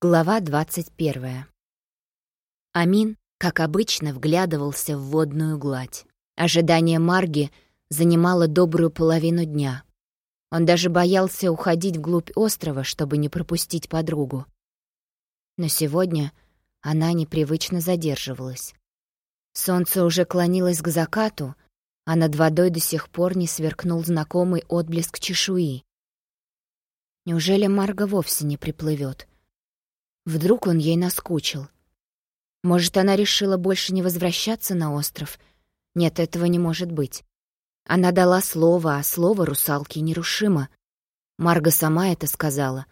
Глава 21. Амин, как обычно, вглядывался в водную гладь. Ожидание Марги занимало добрую половину дня. Он даже боялся уходить вглубь острова, чтобы не пропустить подругу. Но сегодня она непривычно задерживалась. Солнце уже клонилось к закату, а над водой до сих пор не сверкнул знакомый отблеск чешуи. Неужели Марга вовсе не приплывет? Вдруг он ей наскучил. Может, она решила больше не возвращаться на остров? Нет, этого не может быть. Она дала слово, а слово русалки нерушимо. Марга сама это сказала.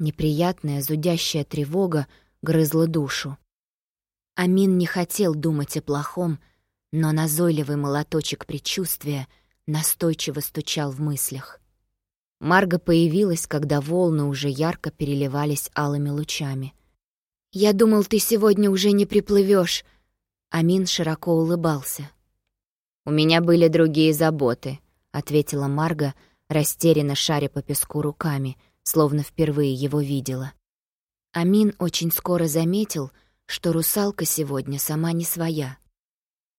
Неприятная, зудящая тревога грызла душу. Амин не хотел думать о плохом, но назойливый молоточек предчувствия настойчиво стучал в мыслях. Марга появилась, когда волны уже ярко переливались алыми лучами. «Я думал, ты сегодня уже не приплывешь. Амин широко улыбался. «У меня были другие заботы», — ответила Марга, растерянно шаря по песку руками, словно впервые его видела. Амин очень скоро заметил, что русалка сегодня сама не своя.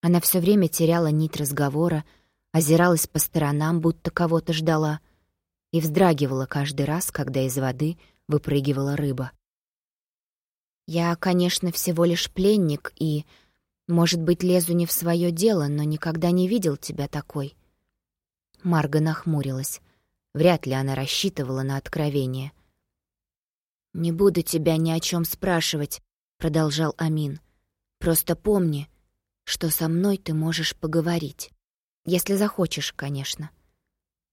Она все время теряла нить разговора, озиралась по сторонам, будто кого-то ждала — и вздрагивала каждый раз, когда из воды выпрыгивала рыба. «Я, конечно, всего лишь пленник и, может быть, лезу не в свое дело, но никогда не видел тебя такой». Марга нахмурилась. Вряд ли она рассчитывала на откровение. «Не буду тебя ни о чем спрашивать», — продолжал Амин. «Просто помни, что со мной ты можешь поговорить. Если захочешь, конечно».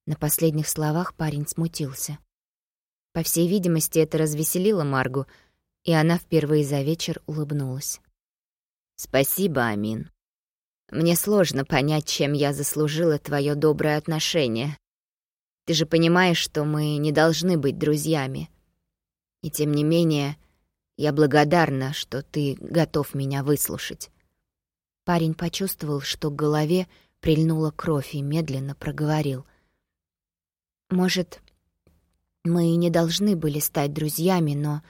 На последних словах парень смутился. По всей видимости, это развеселило Маргу, и она впервые за вечер улыбнулась. «Спасибо, Амин. Мне сложно понять, чем я заслужила твое доброе отношение. Ты же понимаешь, что мы не должны быть друзьями. И тем не менее, я благодарна, что ты готов меня выслушать». Парень почувствовал, что к голове прильнула кровь и медленно проговорил — может, мы и не должны были стать друзьями, но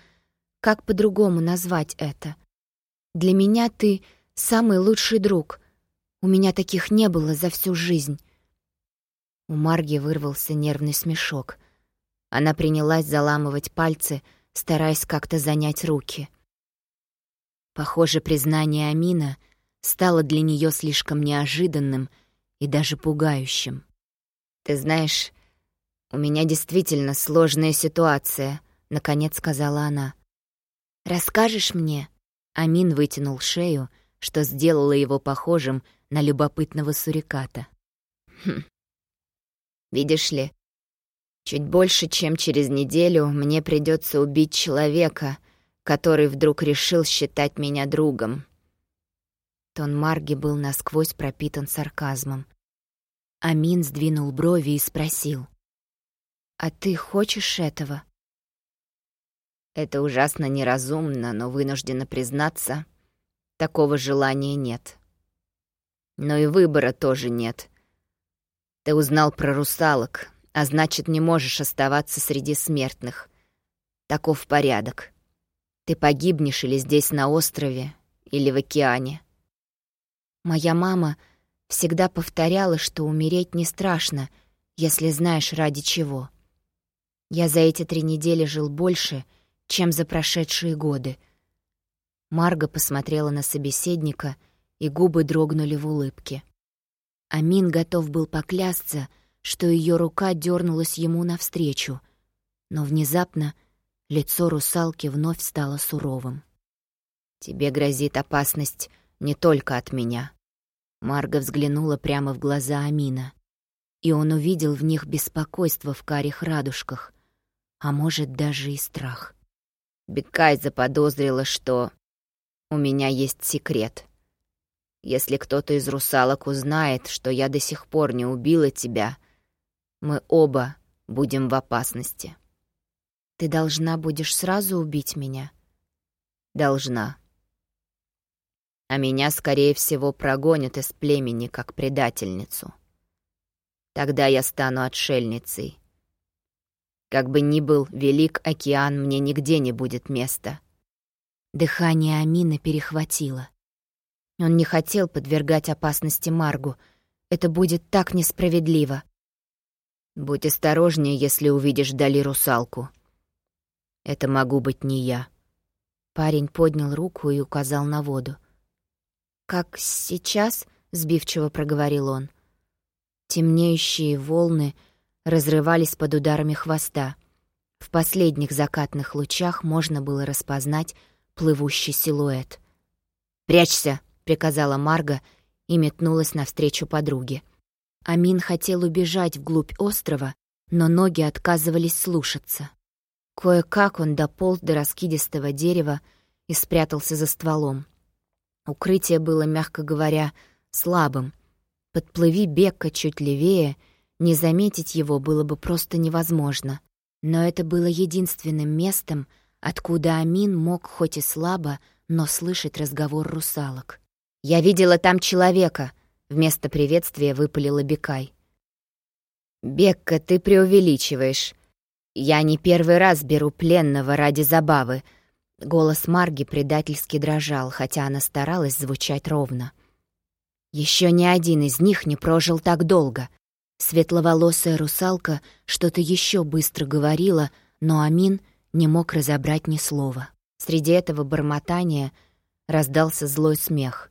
как по-другому назвать это? Для меня ты самый лучший друг. У меня таких не было за всю жизнь. У Марги вырвался нервный смешок. Она принялась заламывать пальцы, стараясь как-то занять руки. Похоже, признание Амина стало для нее слишком неожиданным и даже пугающим. «Ты знаешь, «У меня действительно сложная ситуация», — наконец сказала она. «Расскажешь мне?» Амин вытянул шею, что сделало его похожим на любопытного суриката. «Хм. Видишь ли, чуть больше, чем через неделю мне придется убить человека, который вдруг решил считать меня другом». Тон Марги был насквозь пропитан сарказмом. Амин сдвинул брови и спросил. «А ты хочешь этого?» Это ужасно неразумно, но вынуждена признаться, такого желания нет. Но и выбора тоже нет. Ты узнал про русалок, а значит, не можешь оставаться среди смертных. Таков порядок. Ты погибнешь или здесь на острове, или в океане. Моя мама всегда повторяла, что умереть не страшно, если знаешь ради чего. Я за эти три недели жил больше, чем за прошедшие годы. Марга посмотрела на собеседника, и губы дрогнули в улыбке. Амин готов был поклясться, что ее рука дернулась ему навстречу, но внезапно лицо русалки вновь стало суровым. «Тебе грозит опасность не только от меня». Марга взглянула прямо в глаза Амина, и он увидел в них беспокойство в карих радужках, а может, даже и страх. Бекай заподозрила, что у меня есть секрет. Если кто-то из русалок узнает, что я до сих пор не убила тебя, мы оба будем в опасности. Ты должна будешь сразу убить меня? Должна. А меня, скорее всего, прогонят из племени как предательницу. Тогда я стану отшельницей, Как бы ни был велик океан, мне нигде не будет места. Дыхание Амина перехватило. Он не хотел подвергать опасности Маргу. Это будет так несправедливо. Будь осторожнее, если увидишь вдали русалку. Это могу быть не я. Парень поднял руку и указал на воду. «Как сейчас?» — сбивчиво проговорил он. Темнеющие волны разрывались под ударами хвоста. В последних закатных лучах можно было распознать плывущий силуэт. «Прячься!» — приказала Марга и метнулась навстречу подруге. Амин хотел убежать вглубь острова, но ноги отказывались слушаться. Кое-как он дополз до раскидистого дерева и спрятался за стволом. Укрытие было, мягко говоря, слабым. Подплыви Бекка чуть левее, не заметить его было бы просто невозможно. Но это было единственным местом, откуда Амин мог хоть и слабо, но слышать разговор русалок. «Я видела там человека», — вместо приветствия выпалила Бекай. «Бекка, ты преувеличиваешь. «Я не первый раз беру пленного ради забавы». Голос Марги предательски дрожал, хотя она старалась звучать ровно. Еще ни один из них не прожил так долго. Светловолосая русалка что-то еще быстро говорила, но Амин не мог разобрать ни слова. Среди этого бормотания раздался злой смех.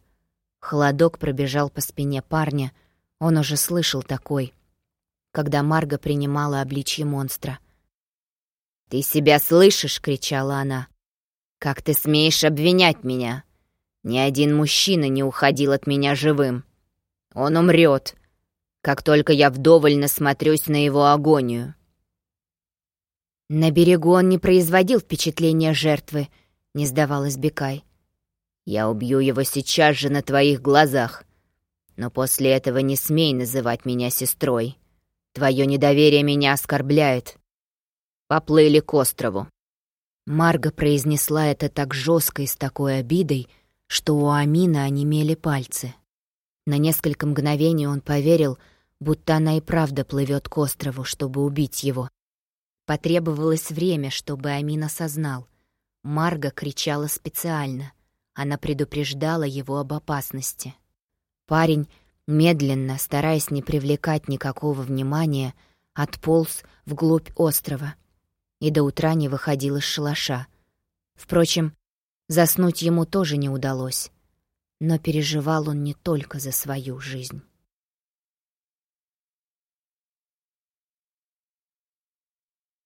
Холодок пробежал по спине парня, он уже слышал такой, когда Марга принимала обличье монстра — «Ты себя слышишь?» — кричала она. «Как ты смеешь обвинять меня? Ни один мужчина не уходил от меня живым. Он умрет, как только я вдоволь насмотрюсь на его агонию». На берегу он не производил впечатления жертвы, не сдавалась Бекай. «Я убью его сейчас же на твоих глазах. Но после этого не смей называть меня сестрой. Твое недоверие меня оскорбляет. Поплыли к острову». Марга произнесла это так жестко и с такой обидой, что у Амина онемели пальцы. На несколько мгновений он поверил, будто она и правда плывет к острову, чтобы убить его. Потребовалось время, чтобы Амин осознал. Марга кричала специально. Она предупреждала его об опасности. Парень, медленно, стараясь не привлекать никакого внимания, отполз вглубь острова — и до утра не выходил из шалаша. Впрочем, заснуть ему тоже не удалось. Но переживал он не только за свою жизнь.